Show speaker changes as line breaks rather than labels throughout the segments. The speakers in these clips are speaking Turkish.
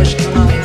acho que.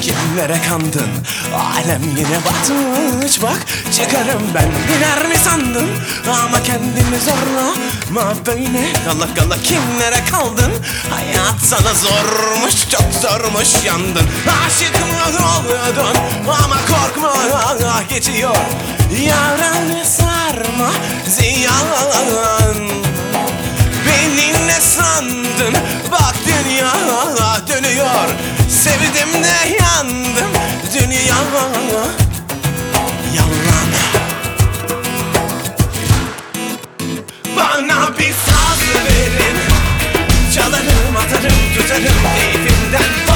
Kimlere kandın? Alem yine batmış. Bak Çıkarım ben. Biner mi sandın? Ama kendimi zorla. Ma böyle. Kala kala kimlere kaldın? Hayat sana zormuş çok zormuş yandın. Aşık mı oluyordun? Ama korkma geçiyor. Yaranı sarma ziyan Beni ne sandın? Bak dünya dönüyor Sevdim de yandım dünya Yalan. Bana bir saz verin. Çalarım atarım tutarım keyfimden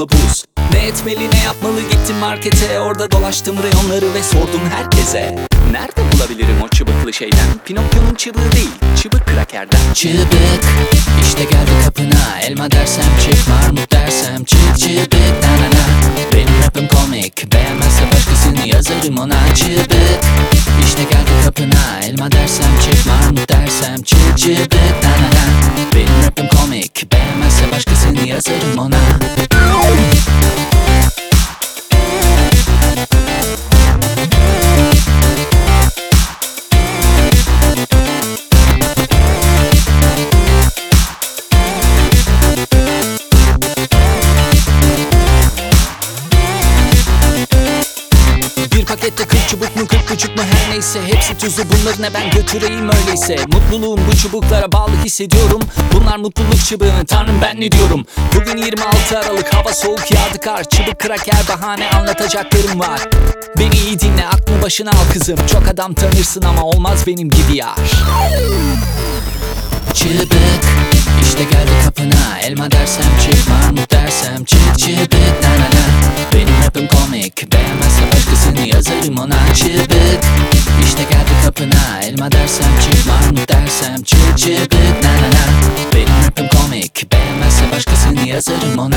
tuzla buz. Ne etmeli ne yapmalı? Gittim markete Orada dolaştım reyonları ve sordum herkese. Nerede bulabilirim o çıbıklı şeyden? Pinokyo'nun çıbığı değil çıbık krakerden. Çıbık işte geldi kapına. Elma dersem çık marmut dersem çık. Çıbık na na na. Benim rapim komik beğenmezse başkasını yazarım ona çıbık İşte geldi kapına Elma dersem çık marmut dersem çık çıbık na na na. Benim rapim komik beğenmezse başkasını yazarım ona neyse Hepsi tuzlu. Bunları ne ben götüreyim öyleyse? Mutluluğum bu çubuklara bağlı hissediyorum. Bunlar mutluluk çubuğu tanrım ben ne diyorum? Bugün 26 Aralık hava soğuk yağdı kar. Çubuk kraker bahane anlatacaklarım var. Beni iyi dinle aklını başına al kızım. Çok adam tanırsın ama olmaz benim gibi yar. Çıbık işte geldi kapına. Elma dersem çık Mahmut dersem çık. Çıbık na na na Benim rapim komik Beğenmezse başkasını yazarım ona. Çıbık işte geldi kapına Elma dersem çık Mahmut dersem çık Çıbık na na na. Benim rapim komik Beğenmezse başkasını yazarım ona